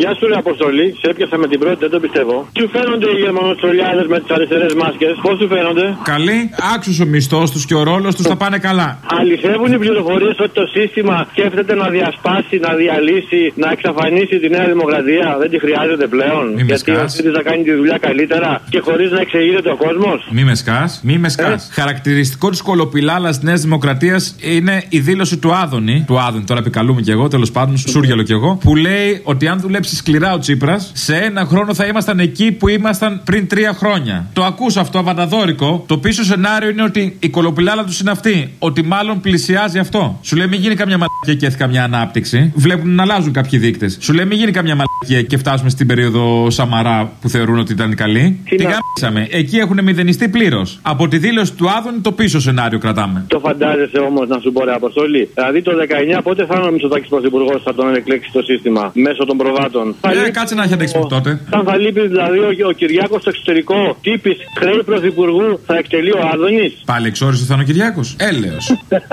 Γεια σου, ρε Αποστολή. Σε έπιασα με την πρώτη, δεν το πιστεύω. Σου φαίνονται οι γερμανοστολιάδε με τις αριστερές μάσκες. Πώς σου φαίνονται; Καλή, άξιος ο μισθός τους και ο ρόλος τους θα πάνε καλά. Αληθεύουν οι πληροφορίες ότι το σύστημα σκέφτεται να διασπάσει, να διαλύσει, να εξαφανίσει τη Νέα Δημοκρατία. Δεν τη χρειάζεται πλέον. Μη με Γιατί ο σκάς. Σύντη θα κάνει τη δουλειά καλύτερα και χωρίς να εξηγείται ο κόσμος. Μη με σκάς, μη με σκάς. Ε. Χαρακτηριστικό της κολοπηλάλας της Νέας Δημοκρατίας είναι η δήλωση του Άδωνη. Του Άδωνη, τώρα επικαλούμε κι εγώ, τέλος πάντων, σούργελο κι εγώ. Που λέει ότι αν δουλέψει σκληρά ο Τσίπρας, σε ένα χρόνο θα ήμασταν εκεί που ήμασταν πριν τρία χρόνια. Το ακούς αυτό αβανταδόρικο. Το πίσω σενάριο είναι ότι η κολοπηλάλα τους είναι αυτή. Ότι μάλλον πλησιάζει αυτό. Σου λέει μην γίνει καμιά μαλακία και έρθει καμιά ανάπτυξη. Βλέπουν να αλλάζουν κάποιοι δείκτες. Σου λέει μην γίνει καμιά μαλακία και φτάσουμε στην περίοδο Σαμαρά που θεωρούν ότι ήταν καλή. Τι Την να- γάμισαμε. Εκεί έχουν μηδενιστεί πλήρως. Από τη δήλωση του Άδωνη το πίσω σενάριο κρατάμε. Το φαντάζεσαι όμως να σου πω ρε Αποστολή. Δηλαδή το 19 πότε θα είναι ο Μητσοτάκης Πρωθυπουργό θα τον εκλέξει το σύστημα μέσω των προβάτων; Θα Ε, λείπει κάτσε να έχει αντέξει μέχρι τότε. Αν θα λείπει δηλαδή ο, ο Κυριάκος στο εξωτερικό τύπης χρέη Πρωθυπουργού θα εκτελεί ο Άδωνης; Πάλι εξόριστος θα είναι ο Κυριάκος. Έλεος.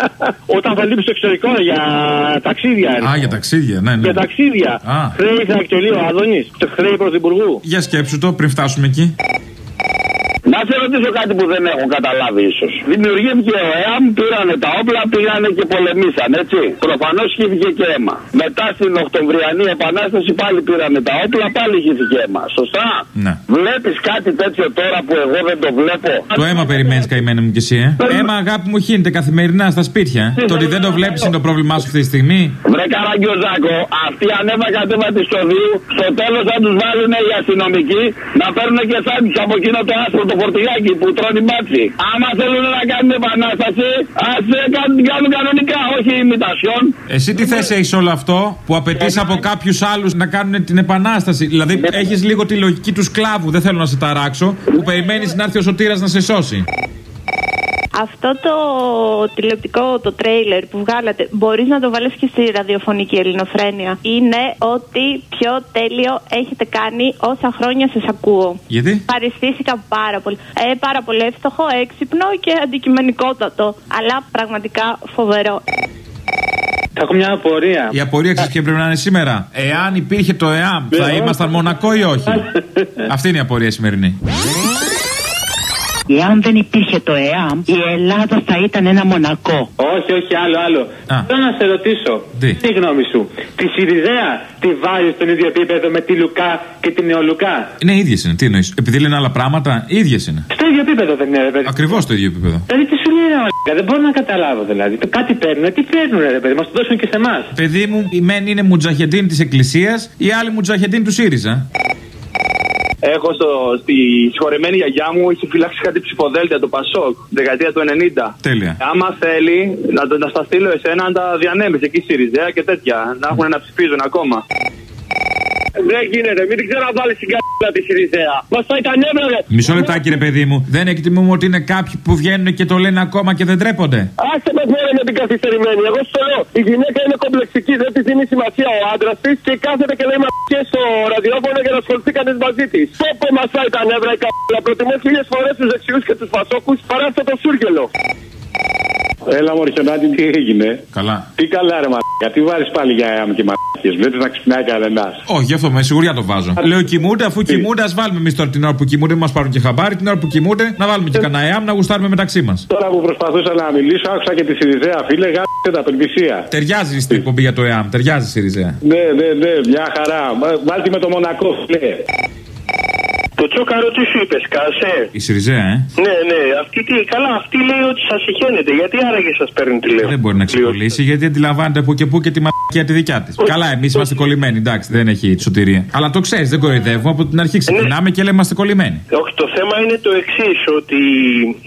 Όταν θα λείπει στο εξωτερικό για ταξίδια. Α, για ταξίδια, ναι, ναι. Για ταξίδια. Α. Χρέη θα εκτελεί ο Άδωνης. Χρέη Πρωθυπουργού. Για σκέψου το πριν φτάσουμε εκεί. Να σε ρωτήσω κάτι που δεν έχω καταλάβει ίσως. Δημιουργήθηκε ο ΕΑΜ, πήρανε τα όπλα, πήγανε και πολεμήσαν, έτσι. Προφανώς χύθηκε και αίμα. Μετά στην Οκτωβριανή Επανάσταση πάλι πήρανε τα όπλα, πάλι χύθηκε αίμα. Σωστά; Ναι. Βλέπεις κάτι τέτοιο τώρα που εγώ δεν το βλέπω; Το αίμα περιμένεις, καημένη μου κι εσύ, ε; Αίμα, αγάπη μου, χύνεται καθημερινά στα σπίτια. ε. Το ότι δεν το βλέπεις είναι το πρόβλημά σου αυτή τη στιγμή. Βρε Καραγκιόζάκο, αυτοί ανέβα κατέβα τη οδείου, στο τέλος θα τους βάλουν οι αστυνομικοί να παίρνουν και σάντουιτς από εκείνο το άσπρο το φορτηγάκι που τρώνε μπάτσι. Άμα θέλουν να κάνουν επανάσταση, ας κάνουν, κάνουν κανονικά, όχι ημιτασιόν. Εσύ τι θέση έχεις όλο αυτό που απαιτείς από κάποιους άλλους να κάνουν την επανάσταση; Δηλαδή έχεις λίγο τη λογική του σκλάβου, δεν θέλω να σε ταράξω, που περιμένεις να έρθει ο σωτήρας να σε σώσει. Αυτό το τηλεοπτικό, το τρέιλερ που βγάλατε, μπορείς να το βάλεις και στη ραδιοφωνική ελληνοφρένεια; Είναι ότι πιο τέλειο έχετε κάνει όσα χρόνια σας ακούω. Γιατί; Παριστήθηκα πάρα πολύ. Ε, πάρα πολύ εύστοχο, έξυπνο και αντικειμενικότατο. Αλλά πραγματικά φοβερό. Έχω μια απορία. Η απορία ξέρεις ποια πρέπει να είναι σήμερα; Εάν υπήρχε το ΕΑΜ, θα ήμασταν Μονακό ή όχι; Αυτή είναι η απορία σημερινή. Εάν δεν υπήρχε το ΕΑΜ, η Ελλάδα θα ήταν ένα μονακό. Όχι, όχι, άλλο, άλλο. Α. Θέλω να σε ρωτήσω. Τι; η γνώμη σου; Τη Σιριζέα τη βάζει στον ίδιο επίπεδο με τη Λουκά και τη Νεολουκά; Είναι ίδιες είναι. Τι εννοείς. Επειδή λένε άλλα πράγματα, ίδιες είναι. Στο ίδιο επίπεδο δεν είναι, ρε παιδί. Ακριβώς το ίδιο επίπεδο. Δηλαδή τι σου λέει ρε μαλάκα, δεν μπορώ να καταλάβω δηλαδή. Το κάτι παίρνουν, τι παίρνουν ρε παιδί, μας το δώσουν και σε εμάς. Παιδί μου, η μεν είναι μουτζαχεντίν της Εκκλησίας, η άλλη μουτζαχεντίν του ΣΥΡΙΖΑ. Έχω στο, στη συγχωρεμένη γιαγιά μου έχει φυλάξει κάτι ψηφοδέλτια του Πασόκ, δεκαετία του 90. Τέλεια. Άμα θέλει να, το- να στα στείλω εσένα να τα διανέμεις εκεί στη Ριζέα και τέτοια. Να έχουν να ψηφίζουν ακόμα. Δεν γίνεται, μην την ξαναβάλει στην καρδιά της Ριζέα. Μας θα ήταν έβραδε. Μισό λεπτάκι, ρε παιδί μου. Δεν εκτιμούμε ότι είναι κάποιοι που βγαίνουν και το λένε ακόμα και δεν τρέπονται. Άσε με τώρα με την καθυστερημένη. Εγώ σου το λέω. Η γυναίκα είναι κομπλεξική, δεν της δίνει σημασία ο άντρας της και κάθεται και λέει μαρκέ στο ραδιόφωνο για να ασχοληθεί κανεί μαζί της. Πόπο μας φάει τα νεύρα η καπέλα. Προτιμώ χίλιες φορές τους δεξιούς και τους φασόκους παρά αυτό το σούργελο. Έλα, Μωρισιονάτη, τι έγινε; Καλά. Τι καλά, ρε μαλάκα, τι βάζεις πάλι για αίμα και μαλάκες. Βλέπεις να ξυπνάει κανένας; Όχι, γι' αυτό με σιγουριά το βάζω. Λέω κοιμούνται, αφού κοιμούνται, ας βάλουμε εμείς τώρα την ώρα που κοιμούνται, μας πάρουν και χαμπάρι. Την ώρα που κοιμούνται, να βάλουμε και κανένα ΕΑΜ να γουστάρουμε μεταξύ μας. Τώρα που προσπαθούσα να μιλήσω, άκουσα και τη Σιριζέα, φίλε, γάμισε τα πελπισία. Ταιριάζει στην εκπομπή για το ΕΑΜ, ταιριάζει η Ριζέα. Ναι, ναι, ναι, μια χαρά. Βάλτε με το Μονακό, φίλε. Το τσόκαρο τι σου είπες, κάσε. Η Σιριζέα, ε; Ναι, ναι, αυτή τι, καλά, αυτή λέει ότι σας συχαίνεται. Γιατί άραγε σας παίρνει τηλέφωνο. Δεν μπορεί να ξεκολλήσει γιατί αντιλαμβάνεται από και που και τη μαλακία τη δικιά της. Καλά, εμείς είμαστε κολλημένοι, εντάξει, δεν έχει σωτηρία. Αλλά το ξέρεις, δεν κοροϊδεύουμε. Από την αρχή ξεκινάμε και λέμε είμαστε κολλημένοι. Όχι, το θέμα είναι το εξής, ότι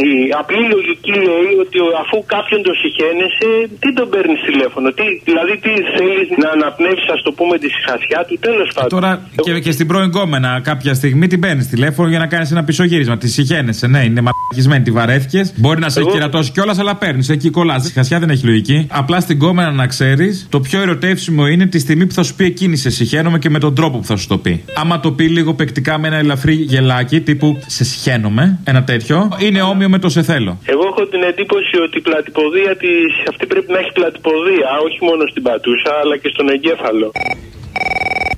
η απλή λογική λέει ότι αφού κάποιον το συχαίνεσαι, τι τον παίρνεις τηλέφωνο. Τι, δηλαδή, τι θέλεις να αναπνεύσεις, ας το πούμε, τη συχασιά του, τέλος πάντων. Τώρα και, και στην πρώην κόμενα κάποια στιγμή την παίρνεις τηλέφωνο για να κάνεις ένα πισωγύρισμα. Τη συχαίνεσαι, ναι, είναι μαλακισμένη, τη βαρέθηκες. Μπορεί να σε έχει Εγώ- κερατώσει κιόλας, αλλά παίρνεις. Εκεί κολλάς. Η χασιά δεν έχει λογική. Απλά στην κόμενα να ξέρεις, το πιο ερωτεύσιμο είναι τη στιγμή που θα σου πει εκείνη σε συχαίνομαι και με τον τρόπο που θα σου το πει. Άμα το πει λίγο παικτικά με ένα ελαφρύ γελάκι τύπου σε συχαίνομαι, ένα τέτοιο, είναι όμοιο με το σε θέλω. Εγώ έχω την εντύπωση ότι η πλατυποδία τη αυτή πρέπει να έχει πλατυποδία, όχι μόνο στην πατούσα, αλλά και στον εγκέφαλο.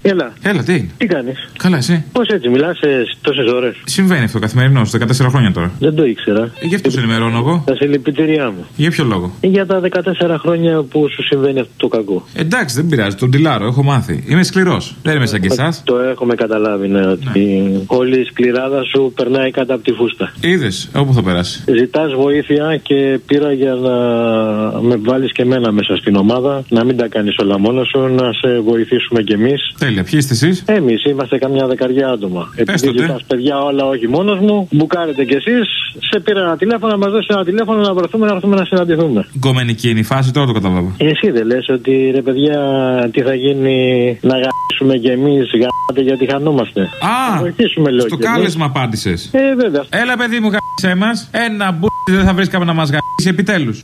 Έλα. Έλα, τι είναι. Τι κάνεις; Καλά, εσύ; Πώς έτσι, μιλάς τόσες ώρες. Συμβαίνει αυτό καθημερινό, στα 14 χρόνια τώρα. Δεν το ήξερα. Ε, γι' αυτό σε ενημερώνω εγώ. Τα συλληπιτήριά μου. Για ποιο λόγο; Για τα 14 χρόνια που σου συμβαίνει αυτό το κακό. Εντάξει, δεν πειράζει, τον τυλάρω, έχω μάθει. Είμαι σκληρός. Δεν είμαι σαν και εσάς. Το έχουμε καταλάβει, ναι, ότι όλη η σκληράδα σου περνάει κάτω από τη φούστα. Είδες, όπου θα περάσει; Ζητάς βοήθεια και πήρα για να με βάλεις και εμένα μέσα στην ομάδα. Να μην τα κάνεις όλα μόνος σου, να σε βοηθήσουμε κι εμείς. Τέλεια, ποιοι είστε εσείς; Εμείς είμαστε καμιά δεκαριά άτομα. Επειδή τότε. ζητά παιδιά όλα, όχι μόνος μου, μπουκάρετε κι εσείς. Σε πήρα ένα τηλέφωνο, να μας δώσει ένα τηλέφωνο να βρεθούμε να έρθουμε να συναντηθούμε. Γκομενική είναι η φάση, τώρα το καταλάβω. Εσύ δεν λες ότι ρε παιδιά, τι θα γίνει να γαμπήσουμε κι εμείς, γαμπάτε γιατί χανόμαστε. Α, Να βοηθήσουμε, λέω. στο κι εμείς. κάλεσμα απάντησες. Ε, βέβαια. Έλα, παιδί μου, γάμισε μας. Ένα μπου δεν θα βρίσκαμε να μας γάμισε επιτέλους.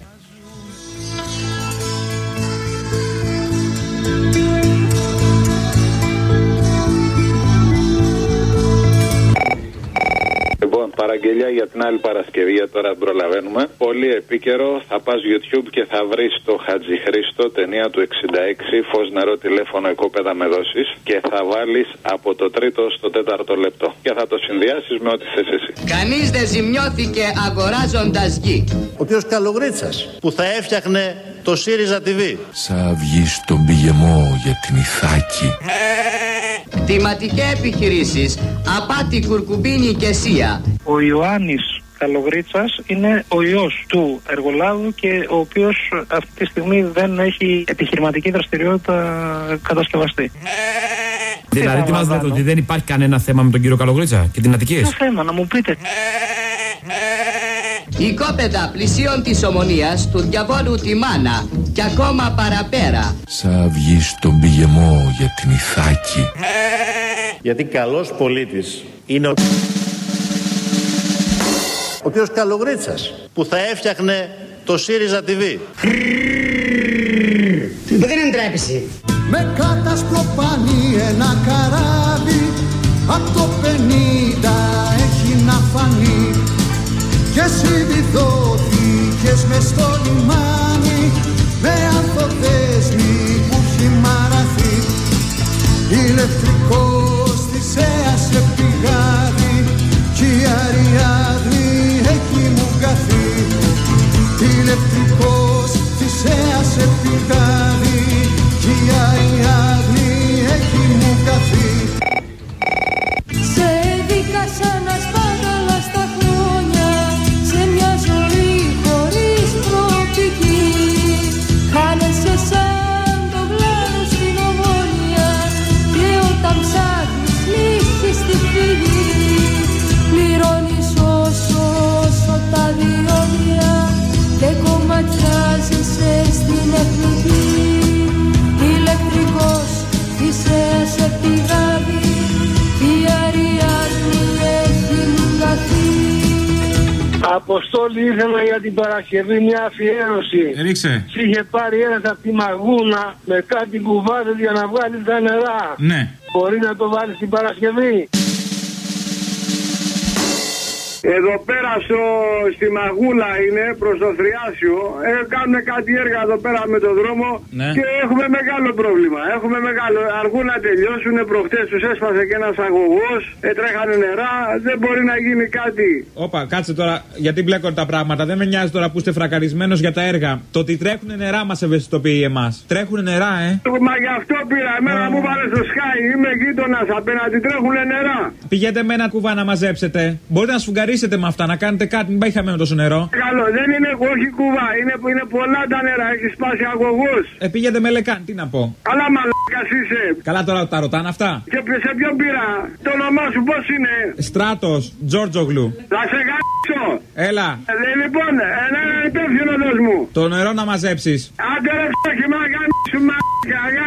Λοιπόν, παραγγελιά για την άλλη Παρασκευή, για τώρα δεν προλαβαίνουμε. Πολύ επίκαιρο. Θα πας YouTube και θα βρεις το Χατζη Χρήστο, ταινία του 66, φως νερό τηλέφωνο οικόπεδα με δόσεις. Και θα βάλεις από το τρίτο στο τέταρτο λεπτό. Και θα το συνδυάσεις με ό,τι θες εσύ. Κανείς δεν ζημιώθηκε αγοράζοντας γη. Ο κ. Καλογρίτσας που θα έφτιαχνε το ΣΥΡΙΖΑ TV. Σαν βγεις στον πηγεμό για την Ιθάκη. Κτηματικέ επιχειρήσεις, απάτη κουρκουμπίνη και σία. Ο Ιωάννης Καλογρίτσας είναι ο ιός του εργολάβου και ο οποίος αυτή τη στιγμή δεν έχει επιχειρηματική δραστηριότητα κατασκευαστή. Δηλαδή, τι μα λέτε, ότι δεν υπάρχει κανένα θέμα με τον κύριο Καλογρίτσα και την Αττική. Ποιο θέμα, να μου πείτε. Οικόπεδα πλησίων της ομονίας του διαβόλου τη μάνα και ακόμα παραπέρα. Σαν βγεις στον πηγεμό για την Ιθάκη. Γιατί καλός πολίτης είναι ο... Ο κ. Καλογρίτσας που θα έφτιαχνε το ΣΥΡΙΖΑ TV. Δεν εντρέπεσαι. Με κατασπροπάνει ένα καράβι Απ' το 50 έχει να φανεί Και εσύ βιδώθηκες μες στο λιμάνι Με ανθοδέσμη που έχει μαραθεί. Ηλεκτρικός της έασε πηγάδι Αποστόλη ήθελα για την Παρασκευή μια αφιέρωση. Ρίξε. Σε είχε πάρει ένας από τη μαγούνα με κάτι κουβάδες για να βγάλεις τα νερά. Ναι. Μπορεί να το βάλεις την Παρασκευή. Εδώ πέρα στο, στη Μαγούλα είναι προς το Θριάσιο. Ε, κάνουν κάτι έργα εδώ πέρα με το δρόμο Ναι. και έχουμε μεγάλο πρόβλημα. Έχουμε μεγάλο. Αργούν να τελειώσουν. Προχτές τους έσπασε και ένας αγωγός. Ε, τρέχανε νερά. Δεν μπορεί να γίνει κάτι. Όπα, κάτσε τώρα, γιατί μπλέκονται τα πράγματα. Δεν με νοιάζει τώρα που είστε φρακαρισμένος για τα έργα. Το ότι τρέχουν νερά μας ευαισθητοποιεί εμάς. Τρέχουν νερά, ε. Μα γι' αυτό πήρα. Εμένα μου βάλε στο Sky. Είμαι γείτονας απέναντι. Τρέχουν νερά. Πηγαίνετε με ένα κουβά να μαζέψετε. Μπορείτε να σφουγγαρίσετε με αυτά, να κάνετε κάτι. Μην πάει χαμένο τόσο νερό. Καλό, δεν είναι όχι κουβά. Είναι, είναι πολλά τα νερά. Έχει σπάσει αγωγό. Ε, πήγαινε με λεκάν, τι να πω. Αλλά μαλάκας είσαι. Καλά τώρα τα ρωτάνε αυτά. Και σε ποιον πήρα. Το όνομά σου πώς είναι; Στράτος, Τζόρτζογλου. Θα σε γάμψω. Έλα, Ε, λοιπόν, ένα υπεύθυνο δώσ' μου. το νερό να μαζέψεις. Άντε ρε φτώχη μα γάμψου μαλάκα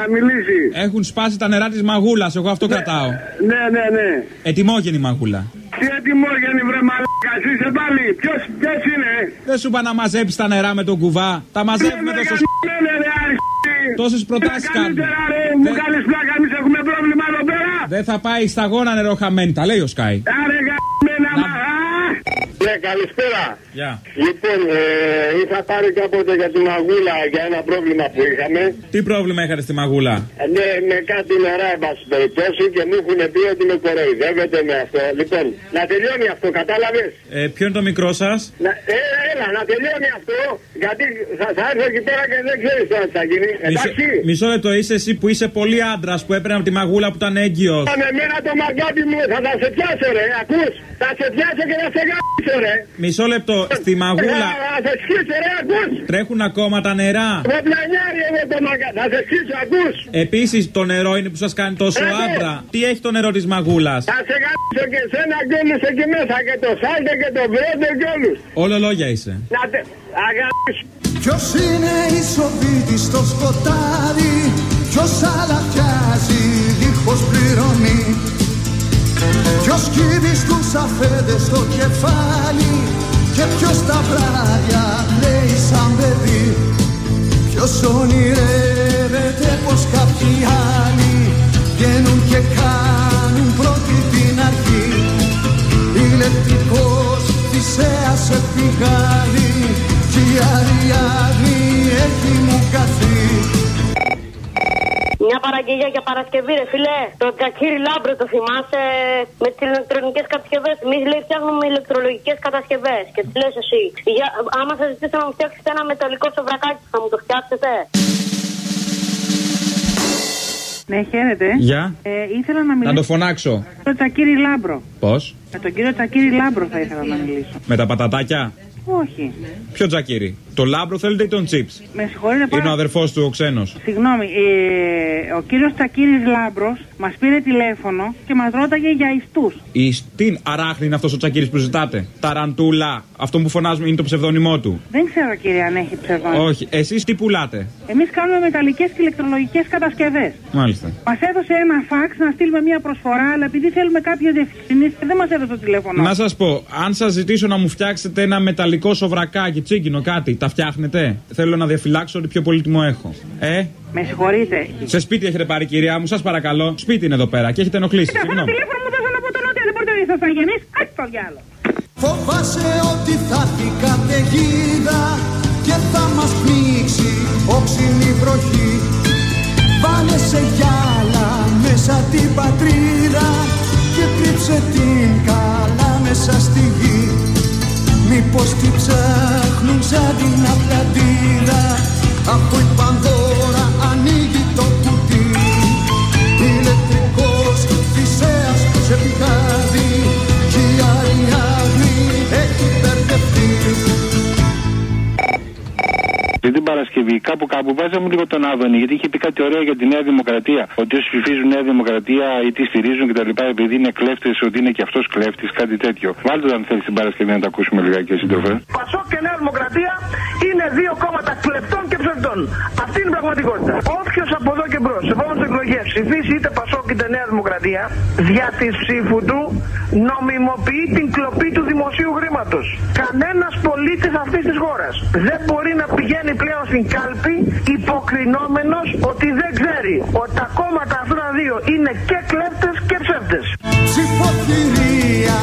είχα είχα μιλήσει. Έχουν σπάσει τα νερά της μαγούλας, εγώ αυτό κρατάω. Ναι, ναι, ναι. Ετοιμόγενη μαγούλα. Τι ετοιμόγενη βρε μαλάκα, είσαι πάλι. Ποιος, ποιος είναι; Δεν σου είπα να μαζέψεις τα νερά με τον κουβά. Τα μαζεύουμε τόσο σ... Ναι, ρε, αριστή. Τόσες προτάσεις κάνουμε. Καλύτερα ρε, μου κάνεις πλάκα, εμείς έχουμε πρόβλημα εδώ πέρα. Δεν θα πάει σταγόνα νερό χαμένη, τα λέει ο Σκάι. Άρε γαμμένα μα. Ναι, καλησπέρα. Γεια. Λοιπόν, ε, είχα πάρει κάποτε για την αγούλα για ένα πρόβλημα που είχαμε. Τι πρόβλημα είχατε στη μαγούλα; Ε, Ναι, με κάτι νερά, εν πάση περιπτώσει, και μου έχουν πει ότι με κοροϊδεύετε με αυτό. Λοιπόν, να τελειώνει αυτό, κατάλαβες; Ε, ποιο είναι το μικρό σας; Να, ε, έλα, να τελειώνει αυτό, γιατί θα, θα έρθω εκεί πέρα και δεν ξέρεις τώρα τι θα γίνει. Εντάξει. Μισό λεπτό, είσαι εσύ που είσαι πολύ άντρας που έπαιρνε από τη μαγούλα που ήταν έγκυος. Με μένα το μαγκάτι μου θα, θα σε πιάσω, ρε, ακούς. Θα σε πιάσω και θα σε γάμισω, ρε. Μισό λεπτό, στη μαγούλα Ε, Θα σε σκίσω, ρε, ακούς. τρέχουν ακόμα τα νερά. Με πλανιάρι εγώ το μαγκάτι, θα σε σκίσω, ακούς. Επίσης το νερό είναι που σας κάνει τόσο Ε, ναι. άντρα. Τι έχει το νερό της μαγούλας; Θα σε γάμισω και σένα και όλους εκεί μέσα και το σάλτε και το βρόντε και όλους. Όλο λόγια είσαι. Να τε... Αγάπης. Ποιος είναι ισοβήτης στο σκοτάδι; Ποιος αλαφιάζει δίχως πληρωμή Ποιος κύβει στους αφέντες στο κεφάλι Και ποιος τα βράδια λέει σαν παιδί. Ποιος ονειρεύεται πως κάποιοι άλλοι Βγαίνουν και κάνουν πρώτη την αρχή. Ηλεκτρικός Θησέας σε πηγάδι Κι η Αριάδνη έχει μου χαθεί Μια παραγγελία για Παρασκευή, ρε φίλε. Τον Τσακίρη Λάμπρο το θυμάσαι με τις ηλεκτρονικές κατασκευές. Εμείς λέει φτιάχνουμε ηλεκτρολογικές κατασκευές. Και τις λες εσύ. Για, άμα σας ζητήσω να μου φτιάξετε ένα μεταλλικό σοβρακάκι, θα μου το φτιάξετε. Ναι, χαίρετε. Γεια. Ε, ήθελα να Να μιλήσω το φωνάξω. με τον Τσακίρη Λάμπρο. Πώς; Με τον κύριο Τσακίρη Λάμπρο θα ήθελα να μιλήσω. Με τα πατατάκια; Όχι. Ποιο Τσακίρη; Το Λάμπρο θέλετε ή τον τσιπς; Με συγχωρείτε Είναι ο πάρα αδερφός του ο ξένος. Συγγνώμη, ε, ο κύριος Τσακίρης Λάμπρος μας πήρε τηλέφωνο και μας ρώταγε για ιστούς. Η τι αράχνη είναι αυτός ο Τσακίρη που ζητάτε; Ταραντούλα. Αυτό που φωνάζουμε είναι το ψευδώνυμό του. Δεν ξέρω κύριε αν έχει ψευδώνυμο. Όχι. Εσείς τι πουλάτε; Εμείς κάνουμε μεταλλικές και ηλεκτρολογικές κατασκευές. Μάλιστα. Μας έδωσε ένα φάξ να στείλουμε μια προσφορά, αλλά επειδή θέλουμε κάποιε διευκρινήσει δεν μας έδωσε το τηλέφωνο. Να σας πω, αν σας ζητήσω να μου φτιάξετε ένα μεταλλικό σοβρακάκι, τσίγκινο κάτι, τα φτιάχνετε; Θέλω να διαφυλάξω ότι πιο πολύτιμο έχω. Ε, Με συγχωρείτε. σε σπίτι έχετε πάρει, κυρία μου, σας παρακαλώ. Σπίτι είναι εδώ πέρα και έχετε ενοχλήσει. Κοίτα, αυτό το Συγγνώμη. τηλέφωνο μου δώσανε από τον Νότιο, δεν μπορείτε να ήσασταν γενεί. Άχι το διάλογο. Φοβάσαι ότι θα έρθει καταιγίδα και θα μας πνίξει όξινη βροχή Βάλε σε γυάλα Μήπως την ψάχνουν σαν την Ατλαντίδα από η Πανδώρα κάπου κάπου βάζα μου λίγο τον Άδωνη γιατί είχε πει κάτι ωραίο για τη Νέα Δημοκρατία. Ότι όσοι ψηφίζουν Νέα Δημοκρατία ή τη στηρίζουν κτλ. επειδή είναι κλέφτες, ότι είναι και αυτός κλέφτης, κάτι τέτοιο. Βάλτε το αν θέλεις την Παρασκευή να τα ακούσουμε λιγάκι, σύντροφε. Πασόκ και Νέα Δημοκρατία είναι δύο κόμματα κλεπτών και ψευτών. Αυτή είναι η πραγματικότητα. Όποιος από εδώ και μπρος, σε επόμενες εκλογές ψηφίσει είτε Πασόκ είτε Νέα Δημοκρατία, δια της ψήφου του νομιμοποιεί την κλοπή του δημοσίου χρήματος. Κανένας πολίτης αυτής της χώρας δεν μπορεί να πηγαίνει πλέον στην κάλπη υποκρινόμενος ότι δεν ξέρει ότι τα κόμματα αυτά τα δύο είναι και κλέπτες και ψεύτες. Ψηφοθυρία,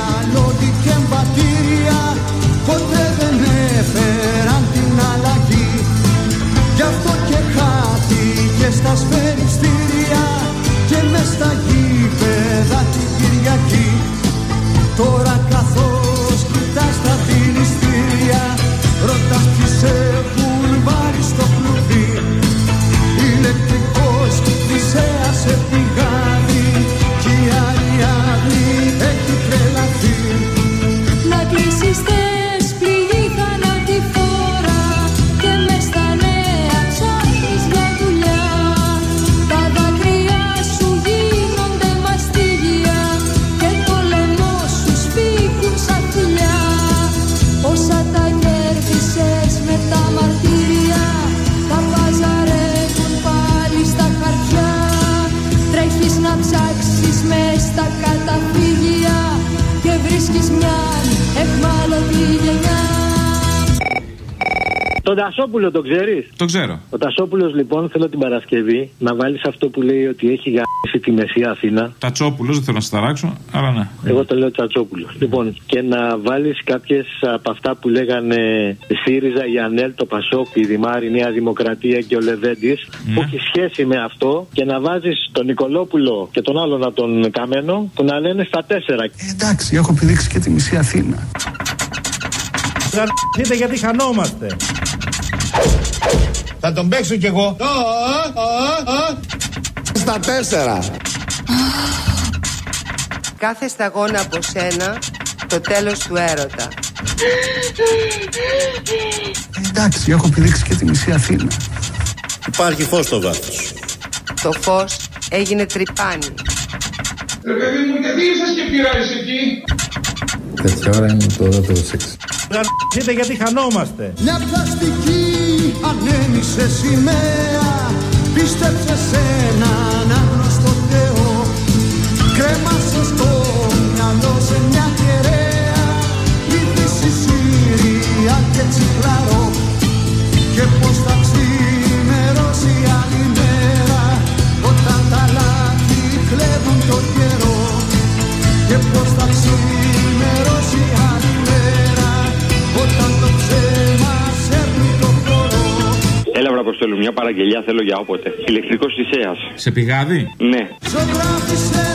Τασόπουλο τον ξέρεις; Το ξέρω. Ο Τασόπουλος λοιπόν θέλω την Παρασκευή να βάλεις αυτό που λέει ότι έχει γαμίσει τη Μεσία Αθήνα. Τατσόπουλος, δεν θέλω να σα ταράξω, αλλά ναι. Εγώ το λέω Τσατσόπουλο. Λοιπόν, και να βάλεις κάποιες από αυτά που λέγανε ΣΥΡΙΖΑ, η ΑΝΕΛ, το ΠΑΣΟΚ, η Δημάρη, η Νέα Δημοκρατία και ο Λεβέντης, που έχει σχέση με αυτό και να βάζεις τον Νικολόπουλο και τον άλλον από τον Καμένο που να λένε στα τέσσερα. Εντάξει, έχω πηδήξει και τη μισή Αθήνα. Δείτε γιατί χανόμαστε. Θα τον παίξω κι εγώ. Στα τέσσερα. Κάθε σταγόνα από σένα το τέλος του έρωτα. Εντάξει, έχω πηδήξει και τη μισή Αθήνα. Υπάρχει φως στο βάθος. Το φως έγινε τρυπάνι. Ρε παιδί μου, γιατί ήσασταν και πειράζεις εκεί; Τέτοια ώρα είναι το ωραίο σεξ. Δείτε γιατί χανόμαστε. Μια πλαστική ανέμισε σημαία Πίστεψε σε έναν Βραποστόλου, μια παραγγελιά θέλω για όποτε. Ηλεκτρικός Ισέα. Σε πηγάδι; Ναι. Ζωγράφησε